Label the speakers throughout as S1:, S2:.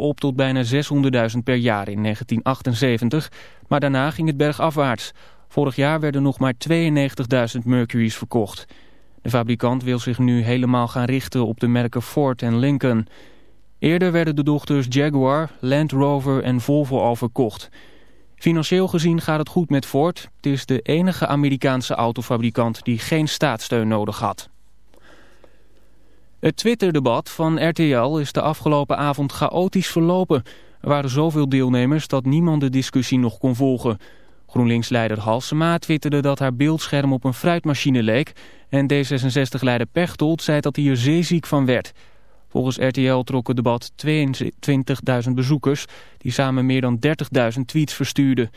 S1: op tot bijna 600.000 per jaar in 1978, maar daarna ging het bergafwaarts. Vorig jaar werden nog maar 92.000 Mercury's verkocht. De fabrikant wil zich nu helemaal gaan richten op de merken Ford en Lincoln. Eerder werden de dochters Jaguar, Land Rover en Volvo al verkocht. Financieel gezien gaat het goed met Ford. Het is de enige Amerikaanse autofabrikant die geen staatssteun nodig had. Het Twitter-debat van RTL is de afgelopen avond chaotisch verlopen. Er waren zoveel deelnemers dat niemand de discussie nog kon volgen. GroenLinks-leider Halsema twitterde dat haar beeldscherm op een fruitmachine leek... en D66-leider Pechtold zei dat hij er zeeziek van werd. Volgens RTL trok het debat 22.000 bezoekers... die samen meer dan 30.000 tweets verstuurden.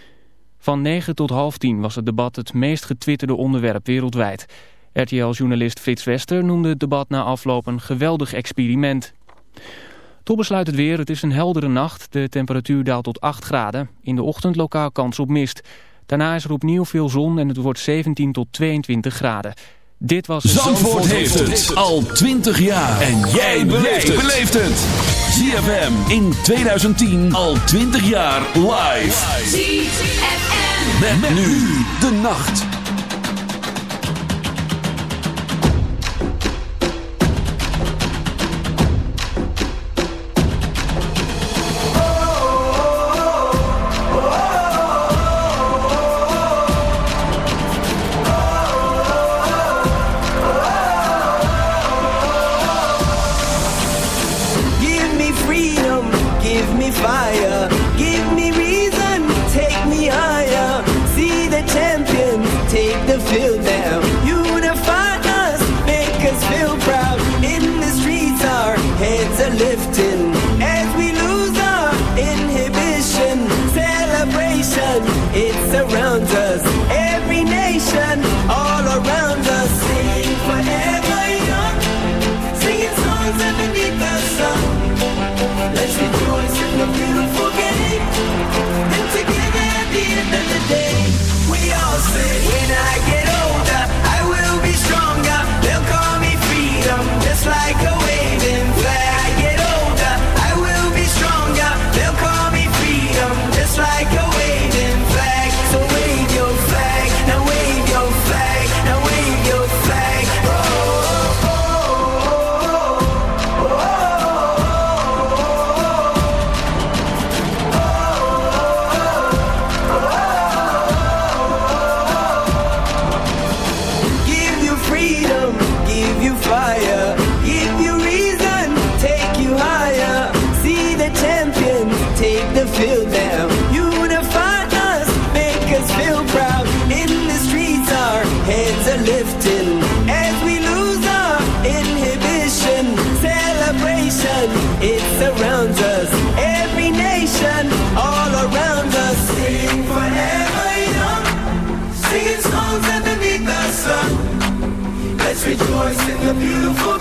S1: Van 9 tot half 10 was het debat het meest getwitterde onderwerp wereldwijd... RTL-journalist Frits Wester noemde het debat na afloop een geweldig experiment. Tot besluit het weer. Het is een heldere nacht. De temperatuur daalt tot 8 graden. In de ochtend lokaal kans op mist. Daarna is er opnieuw veel zon en het wordt 17 tot 22 graden. Dit was
S2: Zandvoort, Zandvoort heeft het al 20 jaar. En jij beleeft het. ZFM in 2010 al 20 jaar live. ZFM. Met, nu de nacht.
S3: Beautiful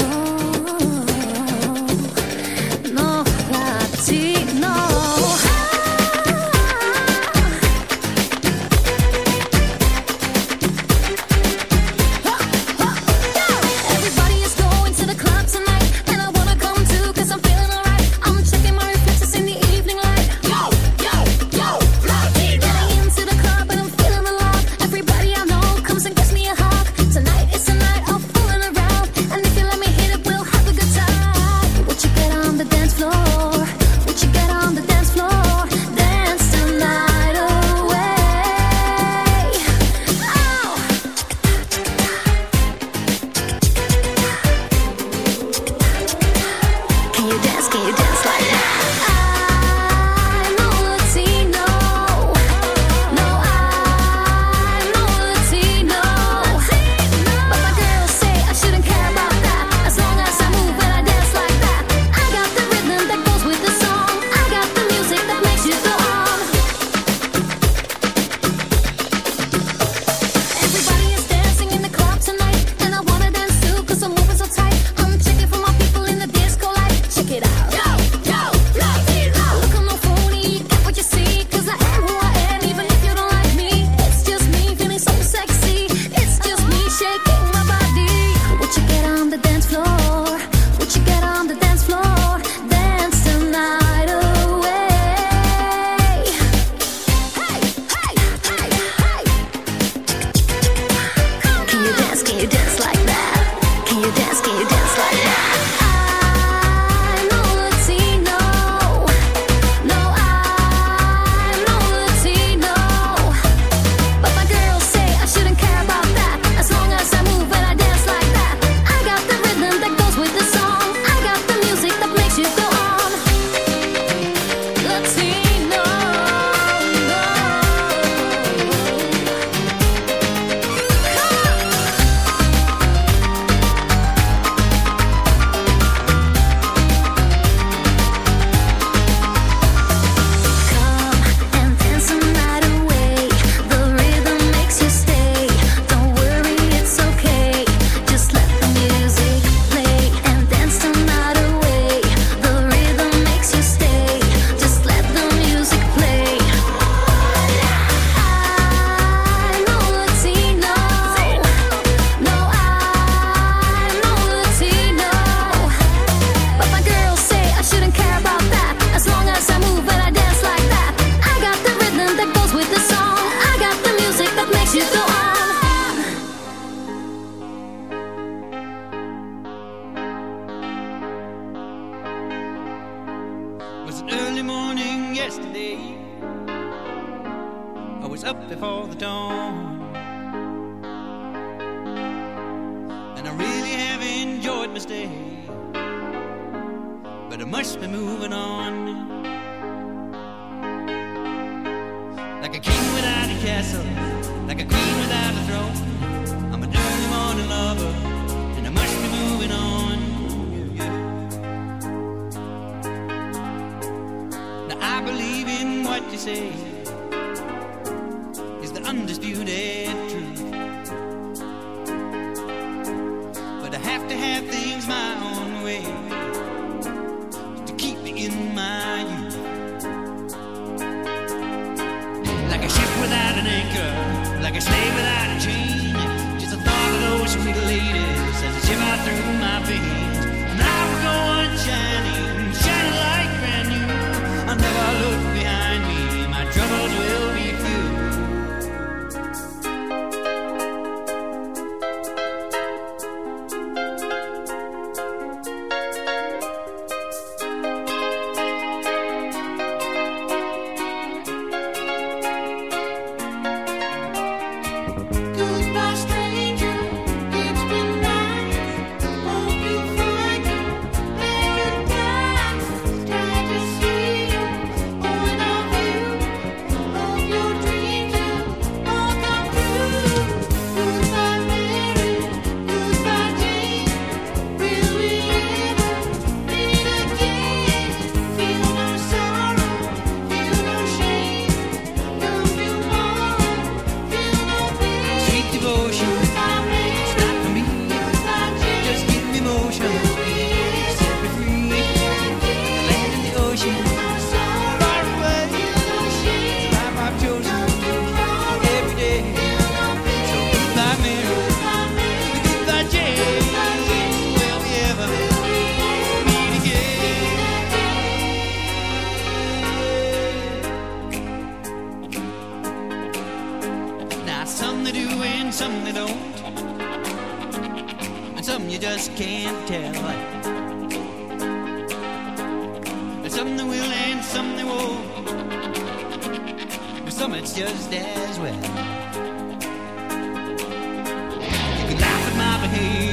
S4: dance? Can you dance like that? say is the
S5: undisputed. Just can't tell. Some that will and some that won't. But some it's just as well. You can laugh at my behavior,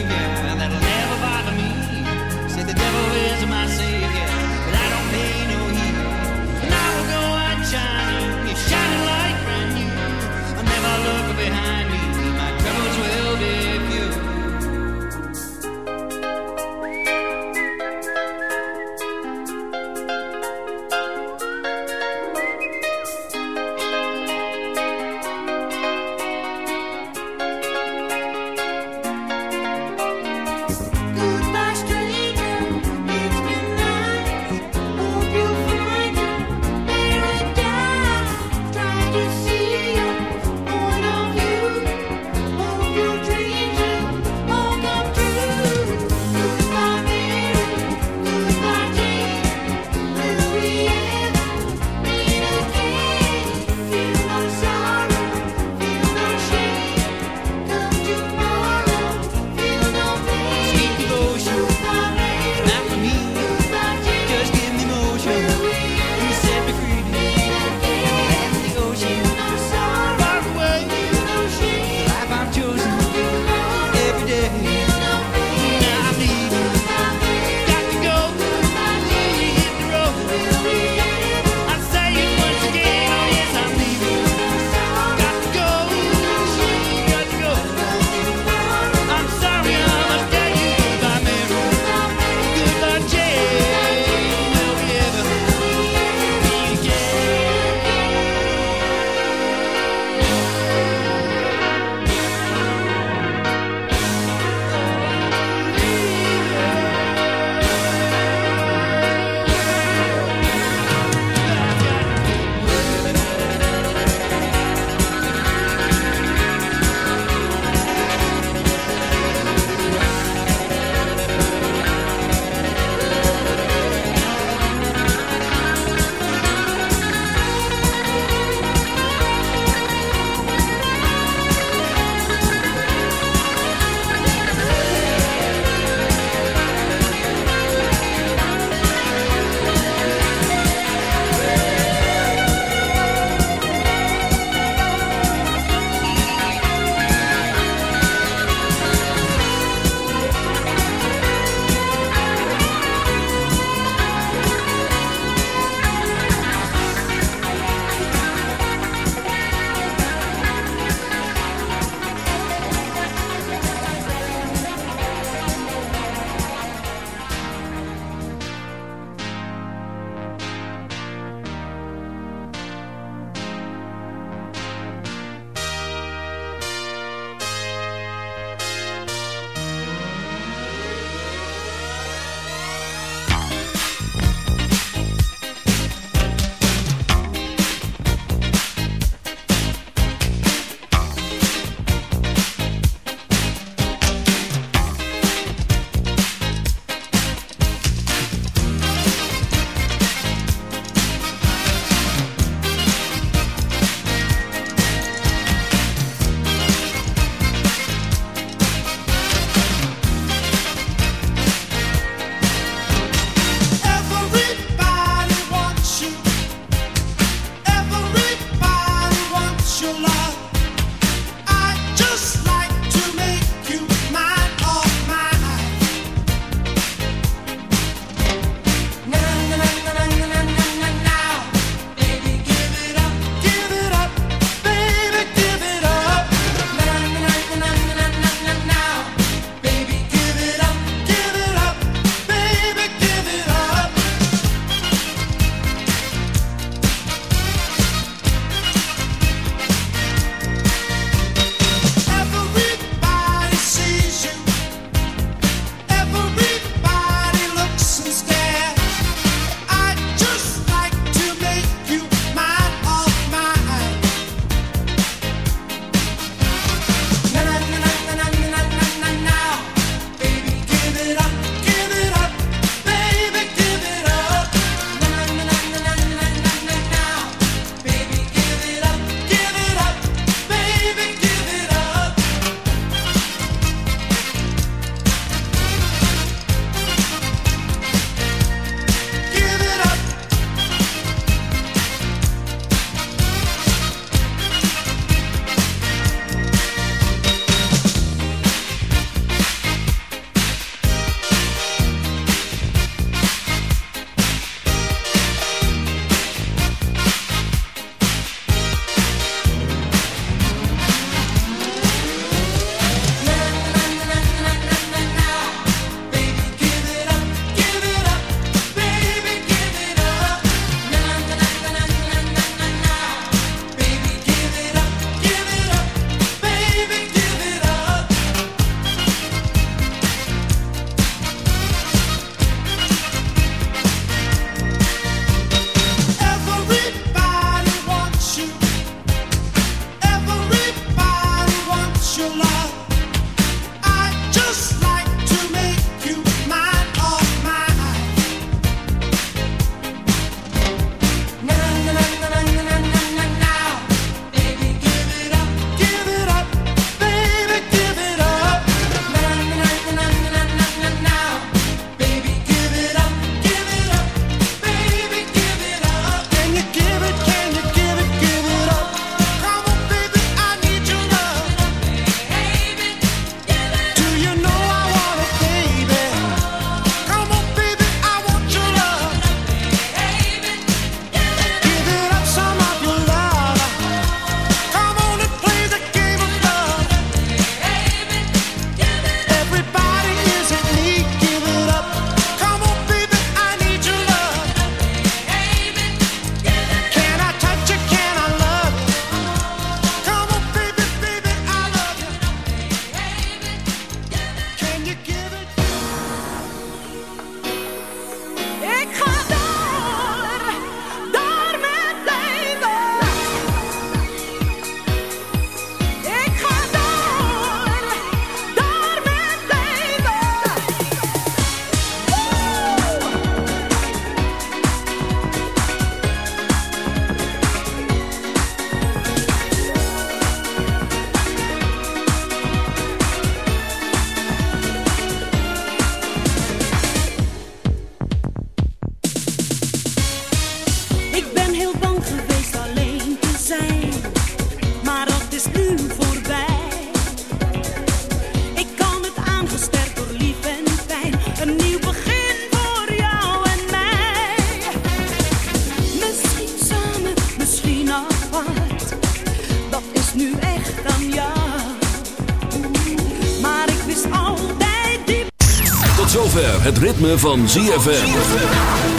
S6: het ritme van ZFM.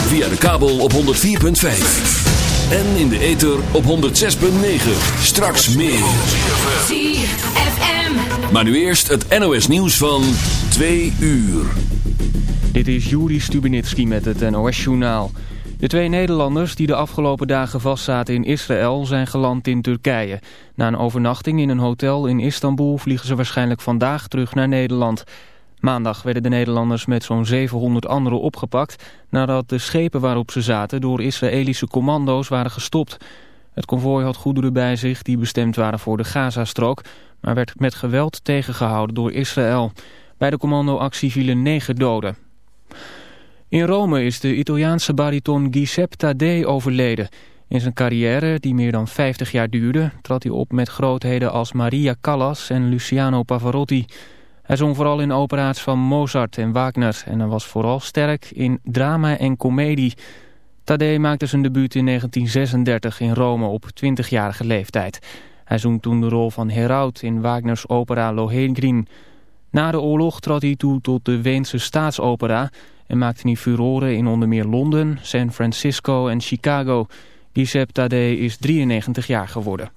S6: Via de kabel op 104.5. En in de ether op 106.9. Straks meer.
S7: ZFM.
S6: Maar nu eerst het NOS nieuws van 2 uur.
S1: Dit is Juri Stubenitski met het NOS-journaal. De twee Nederlanders die de afgelopen dagen vastzaten in Israël zijn geland in Turkije. Na een overnachting in een hotel in Istanbul vliegen ze waarschijnlijk vandaag terug naar Nederland. Maandag werden de Nederlanders met zo'n 700 anderen opgepakt... nadat de schepen waarop ze zaten door Israëlische commando's waren gestopt. Het konvooi had goederen bij zich die bestemd waren voor de Gazastrook... maar werd met geweld tegengehouden door Israël. Bij de commandoactie vielen negen doden. In Rome is de Italiaanse bariton Giuseppe Taddei overleden. In zijn carrière, die meer dan 50 jaar duurde, trad hij op met grootheden als Maria Callas en Luciano Pavarotti. Hij zong vooral in opera's van Mozart en Wagner en hij was vooral sterk in drama en komedie. Taddei maakte zijn debuut in 1936 in Rome op 20-jarige leeftijd. Hij zong toen de rol van Heraut in Wagners opera Lohengrin. Na de oorlog trad hij toe tot de Weense staatsopera en maakte hij furoren in onder meer Londen, San Francisco en Chicago. Giuseppe Taddei is 93 jaar geworden.